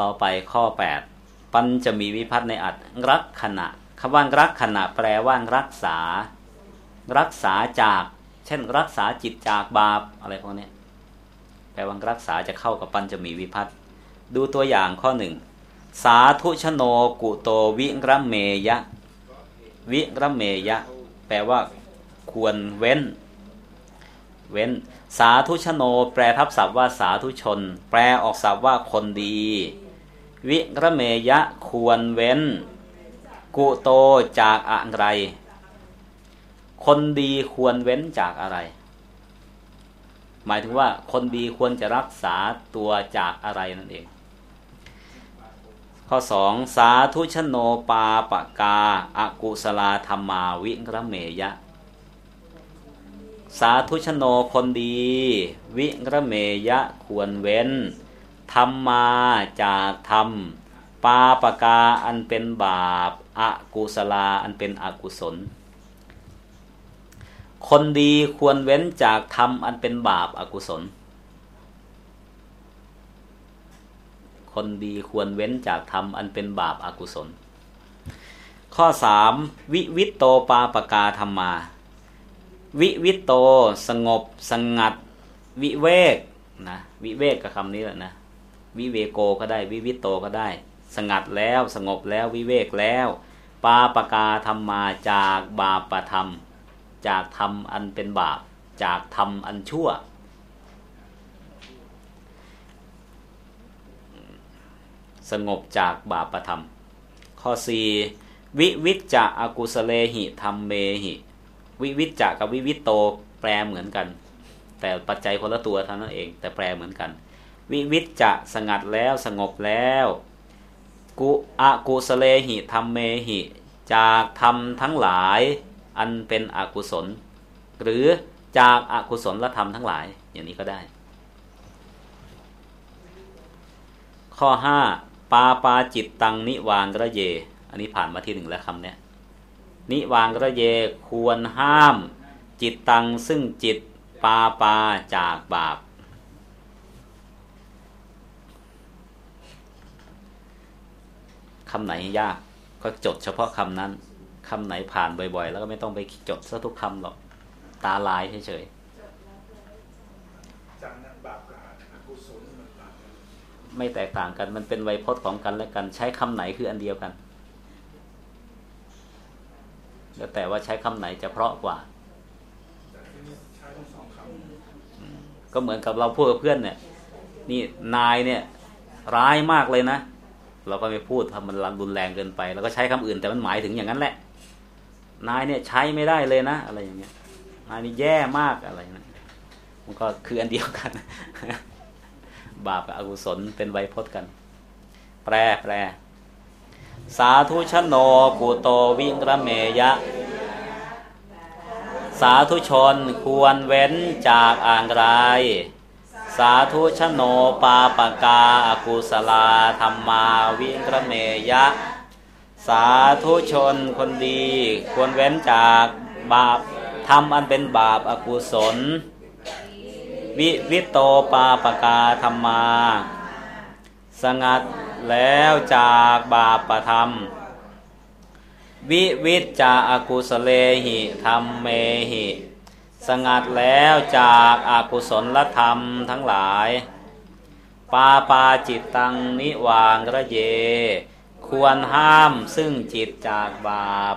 ต่อไปข้อ 8 ปัญจะมีวิพัฒน์ในอัดรักขณะคำว่ารักขณะแปลว่ารักษา รักษาจาก เช่น รักษาจิตจากบาปอะไรพวกนี้แปลว่ารักษาจะเข้ากับปัญจะมีวิพัฒน์ดูตัวอย่างข้อหนึ่งสาธุชโนกุโตวิรเมยะ วิรเมยะ แปลว่าควรเว้น เว้น สาธุชโน แปลทับศัพท์ว่าสาธุชน แปลออกศัพท์ว่าคนดี วิรเมยะควรเว้น กุโตจากอะไร คนดีควรเว้นจากอะไร หมายถึงว่าคนดีควรจะรักษาตัวจากอะไรนั่นเอง ข้อสองสาธุชโนปาปกาอากุสลาธรรมาวิรเมยะ สาธุชโนคนดี วิรเมยะควรเว้น ธรรมาจากธรรม ปาปกาอันเป็นบาปอากุสลาอันเป็นอกุศล คนดีควรเว้นจากธรรมอันเป็นบาปอากุศล คนดีควรเว้นจากทำอันเป็นบาปอากุศล ข้อสามวิวิตโตปาปกาธรรมา วิวิตโตสงบสงัด วิเวกนะวิเวกกับคำนี้แหละนะ วิเวโกก็ได้วิวิตโตก็ได้ สงัดแล้วสงบแล้ววิเวกแล้ว ปาปกาธรรมมาจากบาปธรรม จากธรรมอันเป็นบาป จากธรรมอันชั่ว สงบจากบาปธรรม ข้อ 4 วิวิจจะอกุสเลหิธรรมเมหิ วิวิจจะกับวิวิตโตแปลเหมือนกัน แต่ปัจจัยคนละตัวเท่านั้นเอง แต่แปลเหมือนกัน วิวิจจะสงัดแล้วสงบแล้ว กุอกุสเลหิธรรมเมหิ จากธรรมทั้งหลาย อันเป็นอกุศล หรือจากอากุศลละธรรมทั้งหลาย อย่างนี้ก็ได้ ข้อ5ปาปาจิตตังนิวางระเย อันนี้ผ่านมาที่หนึ่งแล้วคำเนี้ยนิวางระเยควรห้าม จิตตังซึ่งจิตปาปาจากบาป คำไหนยาก ก็จดเฉพาะคำนั้นคำไหนผ่านบ่อยๆ แล้วก็ไม่ต้องไปจดซะทุกคำหรอกตาลายเฉยๆไม่แตกต่างกันมันเป็นไวยพจน์ของกันและกัน ใช้คำไหนคืออันเดียวกันแล้วแต่ว่าใช้คำไหนจะเพราะกว่าก็เหมือนกับเราพูดกับเพื่อนเนี่ย นี่นายเนี่ย ร้ายมากเลยนะ เราก็ไม่พูดทำมันรับรุนแรงเกินไป แล้วก็ใช้คำอื่นแต่มันหมายถึงอย่างนั้นแหละ นายเนี่ยใช้ไม่ได้เลยนะ อะไรอย่างเงี้ย นายนี่แย่มากอะไรนะมันก็คืออันเดียวกัน บาปกับอกุศลเป็นไวพจน์กัน แปลแปลสาธุชนโนกุโตวิงระเมยะ สาธุชนควรเว้นจากอ่างไร สาธุชนโนปาปกาอากุสลาธรรมาวิรเมยะ สาธุชนคนดี ควรเว้นจากบาปทำอันเป็นบาปอากุศล วิวิโตปาปกาธรรมา สงัดแล้วจากบาปประธรรม วิวิจจาอากุสเลหิธรรมเมหิ สงัดแล้วจากอากุศลธรรมทั้งหลาย ปาปาจิตตังนิวางระเย ควรห้ามซึ่งจิตจากบาป